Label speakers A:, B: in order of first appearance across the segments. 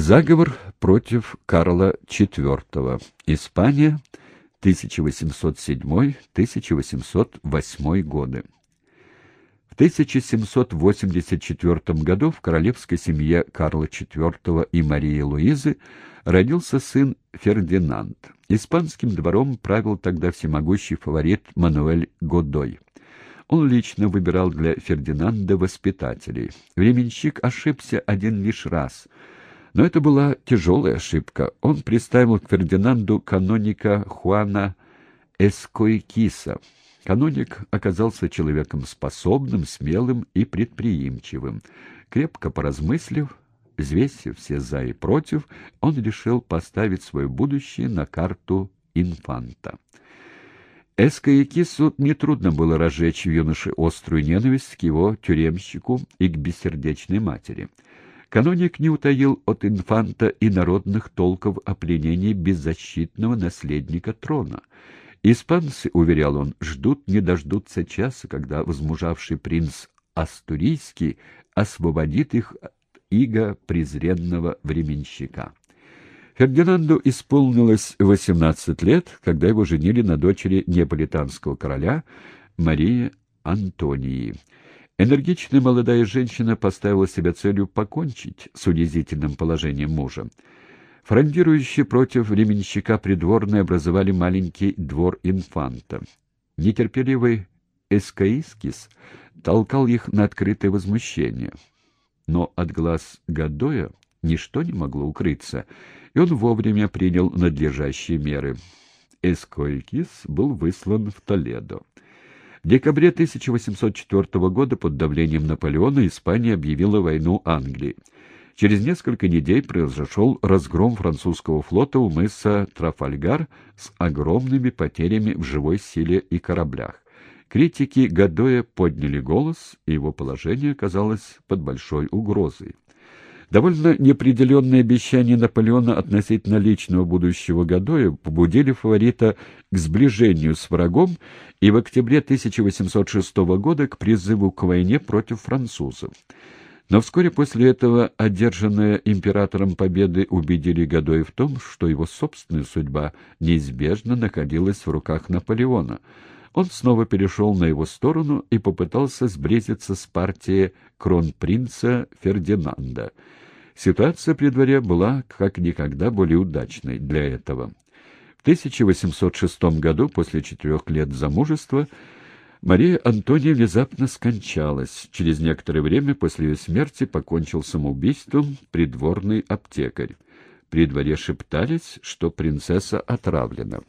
A: Заговор против Карла IV. Испания, 1807-1808 годы. В 1784 году в королевской семье Карла IV и Марии Луизы родился сын Фердинанд. Испанским двором правил тогда всемогущий фаворит Мануэль Годой. Он лично выбирал для Фердинанда воспитателей. Временщик ошибся один лишь раз — но это была тяжелая ошибка. Он представил к Фердинанду каноника Хуана Эскойкиса. Каноник оказался человеком способным, смелым и предприимчивым. Крепко поразмыслив, взвесив все «за» и «против», он решил поставить свое будущее на карту инфанта. Эскоякису нетрудно было разжечь в юноше острую ненависть к его тюремщику и к бессердечной матери — Каноник не утаил от инфанта и народных толков о пленении беззащитного наследника трона. Испанцы, уверял он, ждут не дождутся часа, когда возмужавший принц Астурийский освободит их от иго презренного временщика. Фердинанду исполнилось 18 лет, когда его женили на дочери неаполитанского короля Марии Антонии. Энергичная молодая женщина поставила себе целью покончить с унизительным положением мужа. Фрондирующие против временщика придворные образовали маленький двор инфанта. Нетерпеливый Эскаискис толкал их на открытое возмущение. Но от глаз Гадоя ничто не могло укрыться, и он вовремя принял надлежащие меры. Эскоикис был выслан в Толедо. В декабре 1804 года под давлением Наполеона Испания объявила войну Англии. Через несколько недель произошел разгром французского флота у мыса Трафальгар с огромными потерями в живой силе и кораблях. Критики Гадоя подняли голос, и его положение оказалось под большой угрозой. Довольно неопределенные обещания Наполеона относительно личного будущего Гадоя побудили фаворита к сближению с врагом и в октябре 1806 года к призыву к войне против французов. Но вскоре после этого одержанные императором победы убедили Гадоя в том, что его собственная судьба неизбежно находилась в руках Наполеона. Он снова перешел на его сторону и попытался сблизиться с партией кронпринца Фердинанда. Ситуация при дворе была как никогда более удачной для этого. В 1806 году, после четырех лет замужества, Мария Антония внезапно скончалась. Через некоторое время после ее смерти покончил самоубийством придворный аптекарь. При дворе шептались, что принцесса отравлена.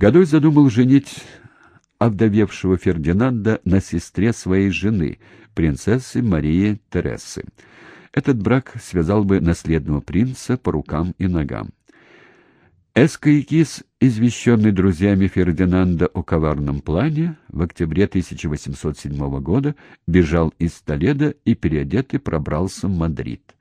A: Годой задумал женить овдовевшего Фердинанда на сестре своей жены, принцессы Марии Тересы. Этот брак связал бы наследного принца по рукам и ногам. Эскоикис, извещенный друзьями Фердинанда о коварном плане, в октябре 1807 года бежал из Толеда и переодетый пробрался в Мадрид.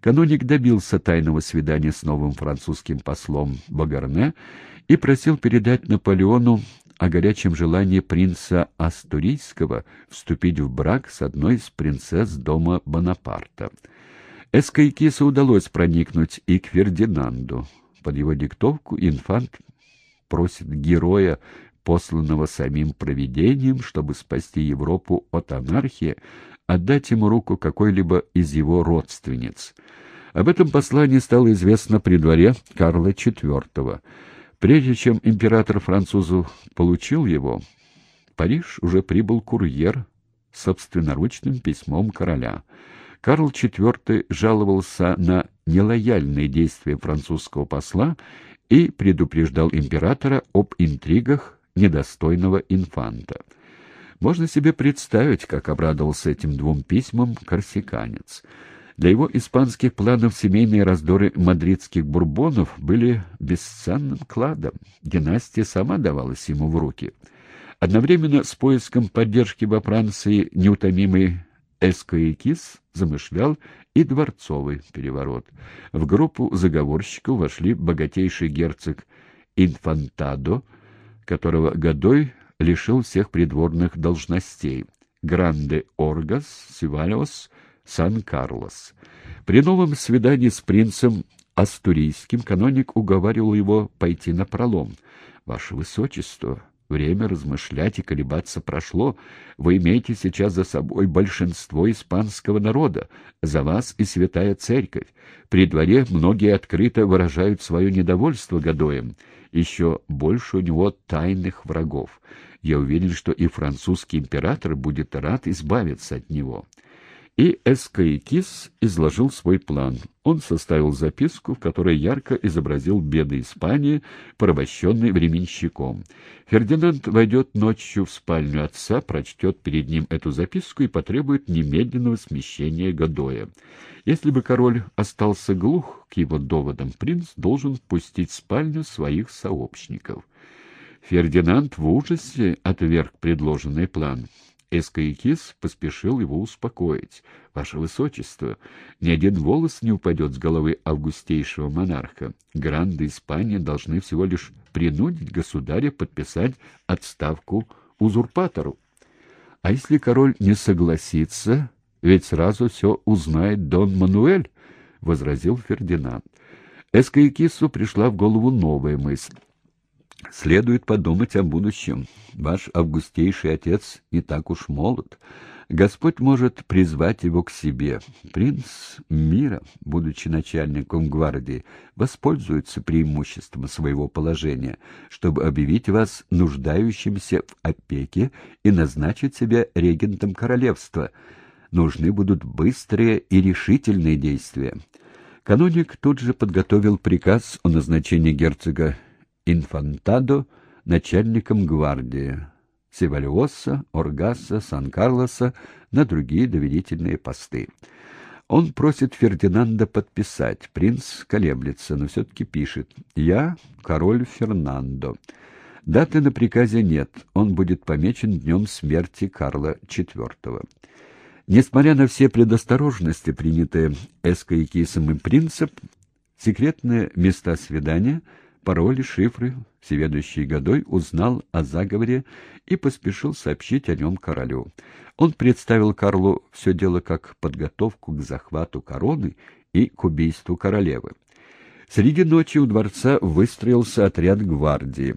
A: Каноник добился тайного свидания с новым французским послом Багарне и просил передать Наполеону о горячем желании принца Астурийского вступить в брак с одной из принцесс дома Бонапарта. Эскайкису удалось проникнуть и к Фердинанду. Под его диктовку инфант просит героя, посланного самим провидением, чтобы спасти Европу от анархии, отдать ему руку какой-либо из его родственниц. Об этом послании стало известно при дворе Карла IV. Прежде чем император французов получил его, в Париж уже прибыл курьер с собственноручным письмом короля. Карл IV жаловался на нелояльные действия французского посла и предупреждал императора об интригах недостойного инфанта. Можно себе представить, как обрадовался этим двум письмам корсиканец. Для его испанских планов семейные раздоры мадридских бурбонов были бесценным кладом. Династия сама давалась ему в руки. Одновременно с поиском поддержки во Франции неутомимый Эскоикис замышлял и дворцовый переворот. В группу заговорщиков вошли богатейший герцог Инфантадо, которого Годой лишил всех придворных должностей, Гранде Оргас, Сивалиос, Сан-Карлос. При новом свидании с принцем Астурийским каноник уговаривал его пойти на пролом. «Ваше Высочество, Время размышлять и колебаться прошло. Вы имеете сейчас за собой большинство испанского народа, за вас и святая церковь. При дворе многие открыто выражают свое недовольство Гадоем. Еще больше у него тайных врагов. Я уверен, что и французский император будет рад избавиться от него. И Эскаикис изложил свой план. Он составил записку, в которой ярко изобразил беды Испании, порабощенной временщиком. Фердинанд войдет ночью в спальню отца, прочтет перед ним эту записку и потребует немедленного смещения Гадоя. Если бы король остался глух к его доводам, принц должен впустить в спальню своих сообщников. Фердинанд в ужасе отверг предложенный план. Эскаикис поспешил его успокоить. «Ваше Высочество, ни один волос не упадет с головы августейшего монарха. Гранды Испании должны всего лишь принудить государя подписать отставку узурпатору. А если король не согласится, ведь сразу все узнает Дон Мануэль», — возразил Фердинанд. Эскаикису пришла в голову новая мысль. Следует подумать о будущем. Ваш августейший отец не так уж молод. Господь может призвать его к себе. Принц мира, будучи начальником гвардии, воспользуется преимуществом своего положения, чтобы объявить вас нуждающимся в опеке и назначить себя регентом королевства. Нужны будут быстрые и решительные действия. Каноник тут же подготовил приказ о назначении герцога Инфантадо начальником гвардии, Севальоса, Оргаса, Сан-Карлоса на другие доверительные посты. Он просит Фердинанда подписать. Принц колеблется, но все-таки пишет «Я король Фернандо». Даты на приказе нет, он будет помечен днем смерти Карла IV. Несмотря на все предосторожности, принятые Эскоикисом и принцип, секретные места свидания — пароли, шифры, всеведущий Годой узнал о заговоре и поспешил сообщить о нем королю. Он представил Карлу все дело как подготовку к захвату короны и к убийству королевы. Среди ночи у дворца выстроился отряд гвардии.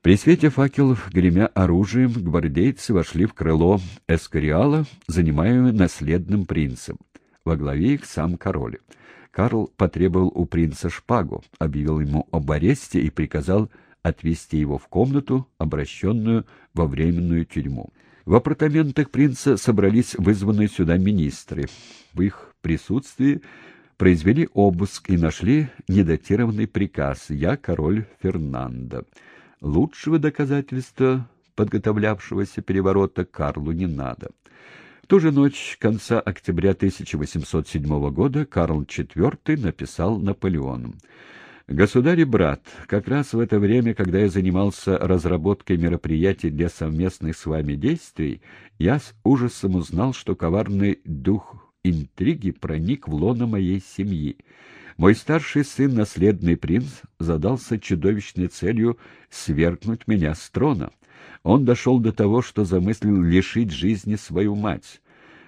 A: При свете факелов, гремя оружием, гвардейцы вошли в крыло Эскориала, занимаемое наследным принцем. Во главе их сам король. Карл потребовал у принца шпагу, объявил ему об аресте и приказал отвезти его в комнату, обращенную во временную тюрьму. В апартаментах принца собрались вызванные сюда министры. В их присутствии произвели обыск и нашли недатированный приказ «Я король Фернандо». Лучшего доказательства подготовлявшегося переворота Карлу не надо ту же ночь конца октября 1807 года Карл IV написал Наполеону. «Государь и брат, как раз в это время, когда я занимался разработкой мероприятий для совместных с вами действий, я с ужасом узнал, что коварный дух интриги проник в лоно моей семьи. Мой старший сын, наследный принц, задался чудовищной целью свергнуть меня с трона. Он дошел до того, что замыслил лишить жизни свою мать.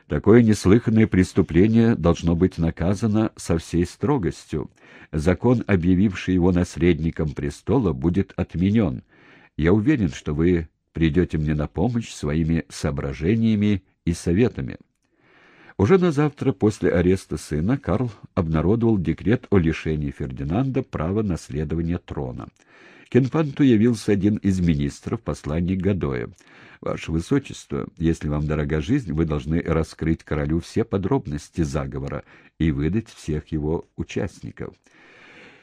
A: Такое неслыханное преступление должно быть наказано со всей строгостью. Закон, объявивший его наследником престола, будет отменен. Я уверен, что вы придете мне на помощь своими соображениями и советами. Уже на завтра после ареста сына Карл обнародовал декрет о лишении Фердинанда права наследования трона. К инфанту явился один из министров, посланник Гадоя. «Ваше Высочество, если вам дорога жизнь, вы должны раскрыть королю все подробности заговора и выдать всех его участников».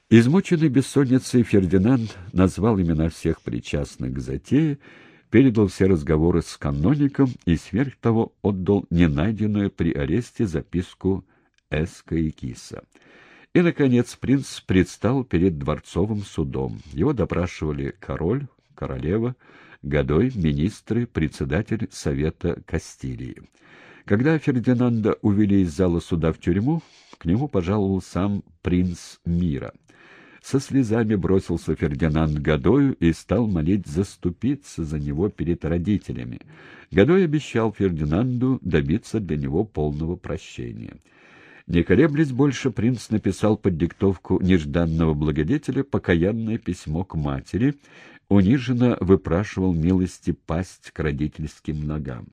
A: Измученный бессонницей Фердинанд назвал имена всех причастных к затее, передал все разговоры с каноником и сверх того отдал ненайденную при аресте записку Эска и Киса. И, наконец, принц предстал перед дворцовым судом. Его допрашивали король, королева, Годой, министры, председатель Совета Кастилии. Когда Фердинанда увели из зала суда в тюрьму, к нему пожаловал сам принц мира. Со слезами бросился Фердинанд Гадою и стал молить заступиться за него перед родителями. Гадой обещал Фердинанду добиться для него полного прощения. Не колеблясь больше, принц написал под диктовку нежданного благодетеля покаянное письмо к матери, униженно выпрашивал милости пасть к родительским ногам.